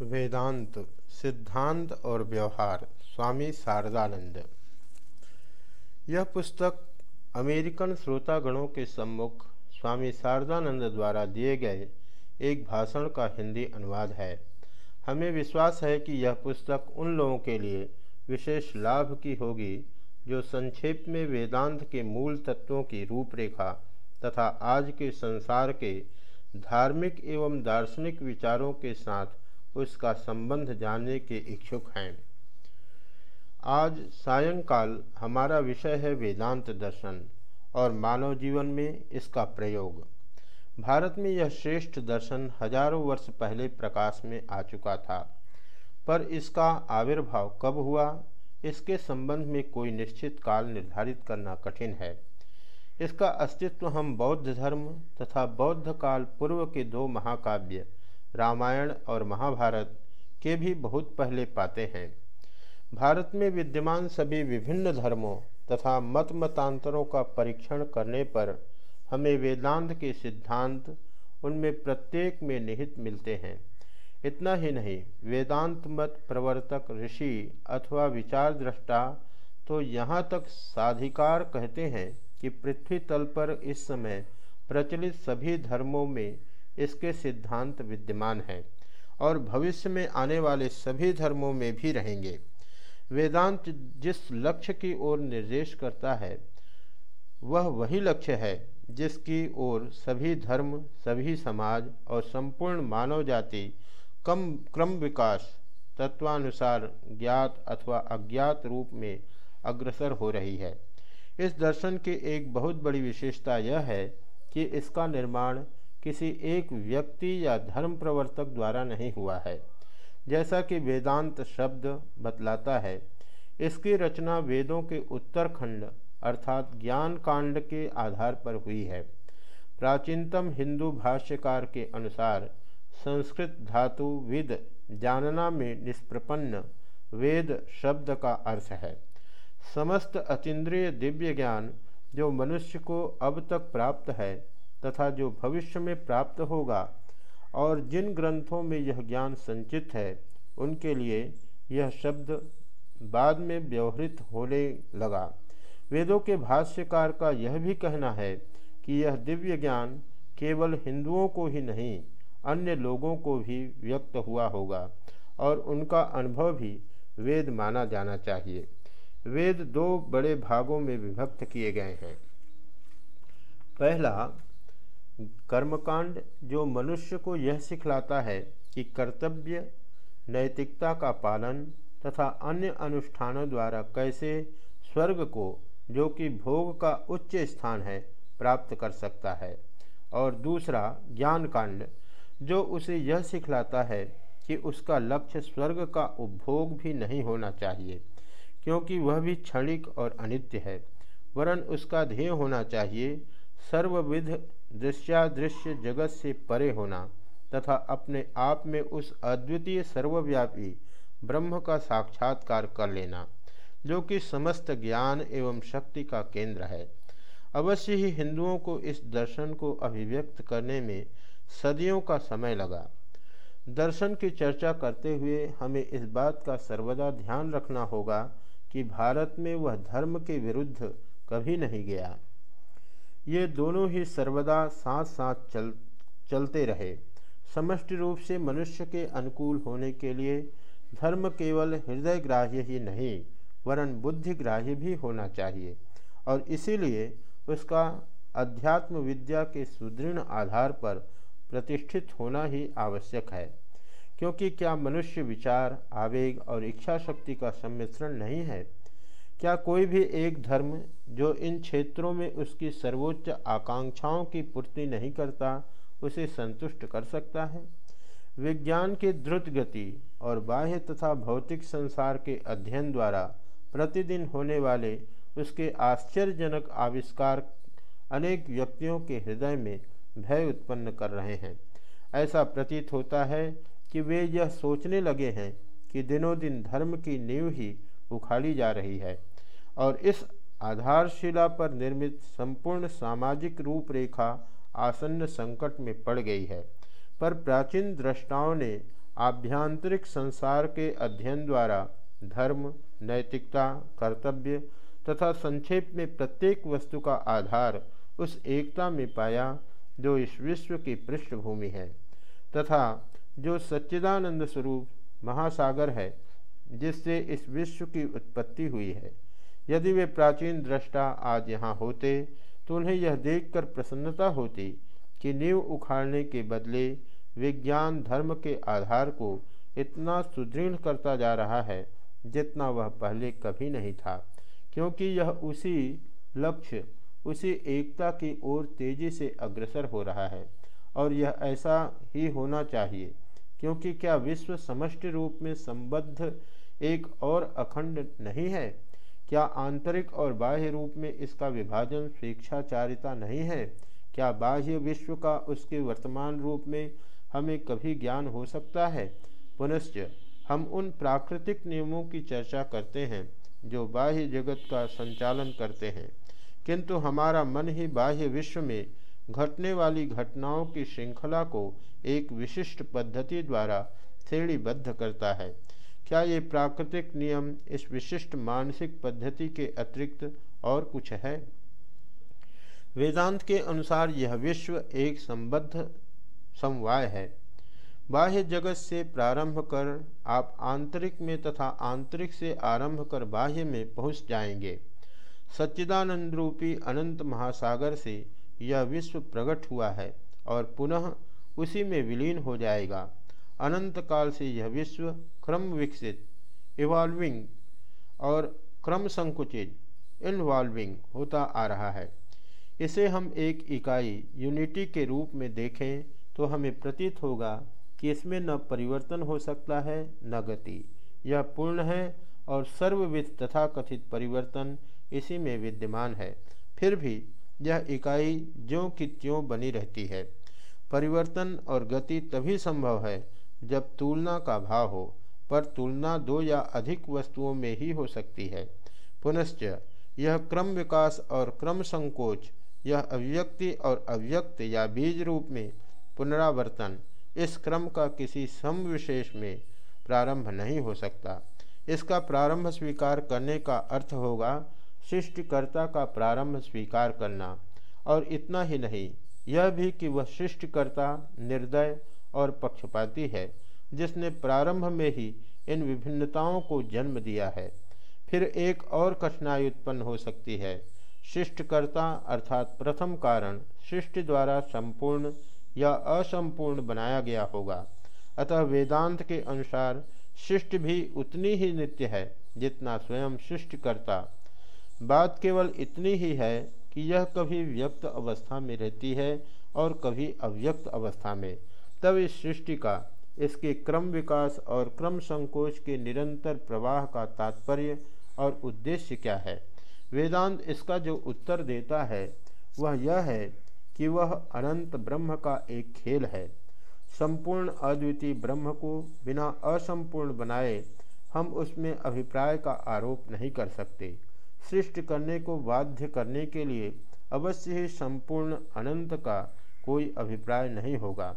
वेदांत, सिद्धांत और व्यवहार, स्वामी शारदानंद। यह पुस्तक अमेरिकन श्रोतागणों के सम्मुख स्वामी शारदानंद द्वारा दिए गए एक भाषण का हिंदी अनुवाद है। हमें विश्वास है कि यह पुस्तक उन लोगों के लिए विशेष लाभ की होगी जो संक्षेप में वेदांत के मूल तत्वों की रूपरेखा तथा आज के संसार के धार्मिक एवं दार्शनिक विचारों के साथ उसका संबंध जानने के इच्छुक हैं। आज सायंकाल हमारा विषय है वेदांत दर्शन और मानव जीवन में इसका प्रयोग। भारत में यह श्रेष्ठ दर्शन हज़ारों वर्ष पहले प्रकाश में आ चुका था, पर इसका आविर्भाव कब हुआ, इसके संबंध में कोई निश्चित काल निर्धारित करना कठिन है। इसका अस्तित्व हम बौद्ध धर्म तथा बौद्ध काल पूर्व के दो महाकाव्य रामायण और महाभारत के भी बहुत पहले पाते हैं। भारत में विद्यमान सभी विभिन्न धर्मों तथा मत मतांतरों का परीक्षण करने पर हमें वेदांत के सिद्धांत उनमें प्रत्येक में निहित मिलते हैं। इतना ही नहीं, वेदांत मत प्रवर्तक ऋषि अथवा विचार दृष्टा तो यहाँ तक साधिकार कहते हैं कि पृथ्वी तल पर इस समय प्रचलित सभी धर्मों में इसके सिद्धांत विद्यमान हैं और भविष्य में आने वाले सभी धर्मों में भी रहेंगे। वेदांत जिस लक्ष्य की ओर निर्देश करता है, वह वही लक्ष्य है जिसकी ओर सभी धर्म, सभी समाज और संपूर्ण मानव जाति कम, क्रम विकास, तत्वानुसार ज्ञात अथवा अज्ञात रूप में अग्रसर हो रही है। इस दर्शन की एक बहुत बड़ी विशेषता यह है कि इसका निर्माण किसी एक व्यक्ति या धर्म प्रवर्तक द्वारा नहीं हुआ है। जैसा कि वेदांत शब्द बतलाता है, इसकी रचना वेदों के उत्तरखंड अर्थात ज्ञान कांड के आधार पर हुई है। प्राचीनतम हिंदू भाष्यकार के अनुसार संस्कृत धातु विद जानना में निष्प्रपन्न वेद शब्द का अर्थ है। समस्त अतीन्द्रिय दिव्य ज्ञान जो मनुष्य को अब तक प्राप्त है तथा जो भविष्य में प्राप्त होगा और जिन ग्रंथों में यह ज्ञान संचित है, उनके लिए यह शब्द बाद में व्यवहृत होने लगा। वेदों के भाष्यकार का यह भी कहना है कि यह दिव्य ज्ञान केवल हिंदुओं को ही नहीं, अन्य लोगों को भी व्यक्त हुआ होगा और उनका अनुभव भी वेद माना जाना चाहिए। वेद दो बड़े भागों में विभक्त किए गए हैं। पहला कर्मकांड जो मनुष्य को यह सिखलाता है कि कर्तव्य, नैतिकता का पालन तथा अन्य अनुष्ठानों द्वारा कैसे स्वर्ग को, जो कि भोग का उच्च स्थान है, प्राप्त कर सकता है। और दूसरा ज्ञान कांड जो उसे यह सिखलाता है कि उसका लक्ष्य स्वर्ग का उपभोग भी नहीं होना चाहिए, क्योंकि वह भी क्षणिक और अनित्य है, वरन उसका ध्येय होना चाहिए। सर्वविध दृश्यादृश्य जगत से परे होना तथा अपने आप में उस अद्वितीय सर्वव्यापी ब्रह्म का साक्षात्कार कर लेना, जो कि समस्त ज्ञान एवं शक्ति का केंद्र है। अवश्य ही हिंदुओं को इस दर्शन को अभिव्यक्त करने में सदियों का समय लगा। दर्शन की चर्चा करते हुए हमें इस बात का सर्वदा ध्यान रखना होगा कि भारत में वह धर्म के विरुद्ध कभी नहीं गया। ये दोनों ही सर्वदा साथ साथ चल, चलते रहे। समष्टि रूप से मनुष्य के अनुकूल होने के लिए धर्म केवल हृदय ग्राह्य ही नहीं, वरन बुद्धि ग्राह्य भी होना चाहिए। और इसीलिए उसका अध्यात्म विद्या के सुदृढ़ आधार पर प्रतिष्ठित होना ही आवश्यक है। क्योंकि क्या मनुष्य विचार, आवेग और इच्छा शक्ति का सम्मिश्रण नहीं है? क्या कोई भी एक धर्म जो इन क्षेत्रों में उसकी सर्वोच्च आकांक्षाओं की पूर्ति नहीं करता, उसे संतुष्ट कर सकता है? विज्ञान के द्रुत गति और बाह्य तथा भौतिक संसार के अध्ययन द्वारा प्रतिदिन होने वाले उसके आश्चर्यजनक आविष्कार अनेक व्यक्तियों के हृदय में भय उत्पन्न कर रहे हैं। ऐसा प्रतीत होता है कि वे यह सोचने लगे हैं कि दिनों दिन धर्म की नींव ही उखाड़ी जा रही है और इस आधारशिला पर निर्मित संपूर्ण सामाजिक रूपरेखा आसन्न संकट में पड़ गई है। पर प्राचीन दृष्टाओं ने आभ्यांतरिक संसार के अध्ययन द्वारा धर्म, नैतिकता, कर्तव्य तथा संक्षेप में प्रत्येक वस्तु का आधार उस एकता में पाया जो इस विश्व की पृष्ठभूमि है तथा जो सच्चिदानंद स्वरूप महासागर है। जिससे इस विश्व की उत्पत्ति हुई है। यदि वे प्राचीन दृष्टा आज यहाँ होते तो उन्हें यह देखकर प्रसन्नता होती कि नींव उखाड़ने के बदले विज्ञान धर्म के आधार को इतना सुदृढ़ करता जा रहा है जितना वह पहले कभी नहीं था। क्योंकि यह उसी लक्ष्य, उसी एकता की ओर तेज़ी से अग्रसर हो रहा है, और यह ऐसा ही होना चाहिए, क्योंकि क्या विश्व समष्टि रूप में संबद्ध एक और अखंड नहीं है? क्या आंतरिक और बाह्य रूप में इसका विभाजन स्वेच्छाचारिता नहीं है? क्या बाह्य विश्व का उसके वर्तमान रूप में हमें कभी ज्ञान हो सकता है? पुनश्च, हम उन प्राकृतिक नियमों की चर्चा करते हैं, जो बाह्य जगत का संचालन करते हैं। किंतु हमारा मन ही बाह्य विश्व में घटने वाली घटनाओं की श्रृंखला को एक विशिष्ट पद्धति द्वारा श्रेणीबद्ध करता है। क्या ये प्राकृतिक नियम इस विशिष्ट मानसिक पद्धति के अतिरिक्त और कुछ है? वेदांत के अनुसार यह विश्व एक संबद्ध समवाय है। बाह्य जगत से प्रारंभ कर आप आंतरिक में तथा आंतरिक से आरंभ कर बाह्य में पहुँच जाएँगे। सच्चिदानंद रूपी अनंत महासागर से यह विश्व प्रकट हुआ है और पुनः उसी में विलीन हो जाएगा। अनंत काल से यह विश्व क्रम विकसित इवॉल्विंग और क्रम संकुचित इन्वॉल्विंग होता आ रहा है। इसे हम एक इकाई यूनिटी के रूप में देखें तो हमें प्रतीत होगा कि इसमें न परिवर्तन हो सकता है, न गति। यह पूर्ण है और सर्वविध तथा कथित परिवर्तन इसी में विद्यमान है। फिर भी यह इकाई ज्यों की त्यों बनी रहती है। परिवर्तन और गति तभी संभव है जब तुलना का भाव हो, पर तुलना दो या अधिक वस्तुओं में ही हो सकती है। पुनश्च, यह क्रम विकास और क्रम संकोच, यह अभिव्यक्ति और अव्यक्त या बीज रूप में पुनरावर्तन, इस क्रम का किसी सम विशेष में प्रारंभ नहीं हो सकता। इसका प्रारंभ स्वीकार करने का अर्थ होगा, सृष्टिकर्ता का प्रारंभ स्वीकार करना। और इतना ही नहीं, यह भी कि वह सृष्टिकर्ता, निर्दय और पक्षपाती है, जिसने प्रारंभ में ही इन विभिन्नताओं को जन्म दिया है। फिर एक और कठिनाई उत्पन्न हो सकती है। शिष्टकर्ता अर्थात प्रथम कारण सृष्टि द्वारा संपूर्ण या असंपूर्ण बनाया गया होगा। अतः वेदांत के अनुसार सृष्टि भी उतनी ही नित्य है, जितना स्वयं सृष्टि करता बात केवल इतनी ही है कि यह कभी व्यक्त अवस्था में रहती है और कभी अव्यक्त अवस्था में। तब इस सृष्टि का, इसके क्रम विकास और क्रम संकोच के निरंतर प्रवाह का तात्पर्य और उद्देश्य क्या है? वेदांत इसका जो उत्तर देता है, वह यह है कि वह अनंत ब्रह्म का एक खेल है। संपूर्ण अद्वितीय ब्रह्म को बिना असंपूर्ण बनाए हम उसमें अभिप्राय का आरोप नहीं कर सकते। सृष्टि करने को बाध्य करने के लिए अवश्य ही संपूर्ण अनंत का कोई अभिप्राय नहीं होगा।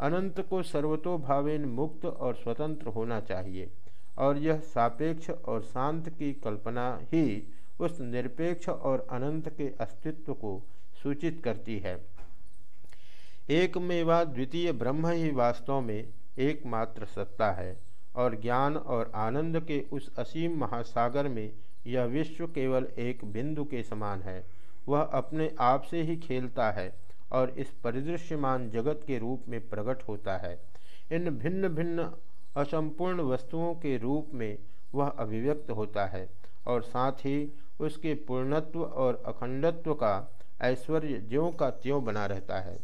अनंत को सर्वतोभावेन मुक्त और स्वतंत्र होना चाहिए, और यह सापेक्ष और शांत की कल्पना ही उस निरपेक्ष और अनंत के अस्तित्व को सूचित करती है। एकमेवा द्वितीय ब्रह्म ही वास्तव में एकमात्र सत्ता है, और ज्ञान और आनंद के उस असीम महासागर में यह विश्व केवल एक बिंदु के समान है, वह अपने आप से ही खेलता है और इस परिदृश्यमान जगत के रूप में प्रकट होता है। इन भिन्न भिन्न असंपूर्ण वस्तुओं के रूप में वह अभिव्यक्त होता है और साथ ही उसके पूर्णत्व और अखंडत्व का ऐश्वर्य ज्यों का त्यों बना रहता है।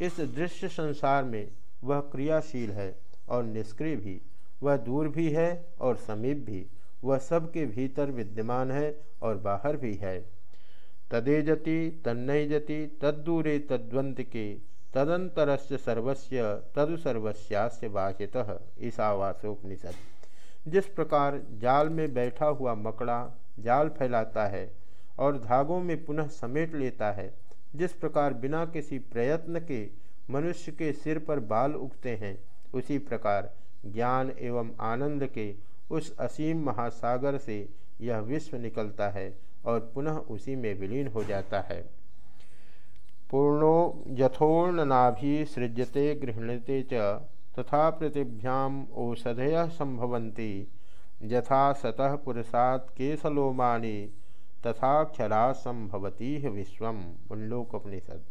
इस दृश्य संसार में वह क्रियाशील है और निष्क्रिय भी। वह दूर भी है और समीप भी। वह सबके भीतर विद्यमान है और बाहर भी है। तदेजति तन्नयजति तद्दूरे तद्वंत के तदंतरस्य सर्वस्य तदु सर्वस्यास्य बाह्यतः ईसावासोपनिषद जिस प्रकार जाल में बैठा हुआ मकड़ा जाल फैलाता है और धागों में पुनः समेट लेता है, जिस प्रकार बिना किसी प्रयत्न के मनुष्य के सिर पर बाल उगते हैं, उसी प्रकार ज्ञान एवं आनंद के उस असीम महासागर से यह विश्व निकलता है। और पुनः उसी में विलीन हो जाता है। पूर्णो यथोर्णनाभि सृज्यते गृहणते च तथा पृथिभ्याम औषधय संभवती यथा सतः पुरुषात् केशलोमानी तथा क्षरा संभवती विश्व मुंडोकपनिषद